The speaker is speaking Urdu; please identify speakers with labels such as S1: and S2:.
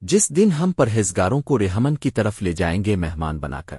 S1: جس دن ہم پرہیزگاروں کو رحمن کی طرف لے جائیں گے مہمان بنا کر۔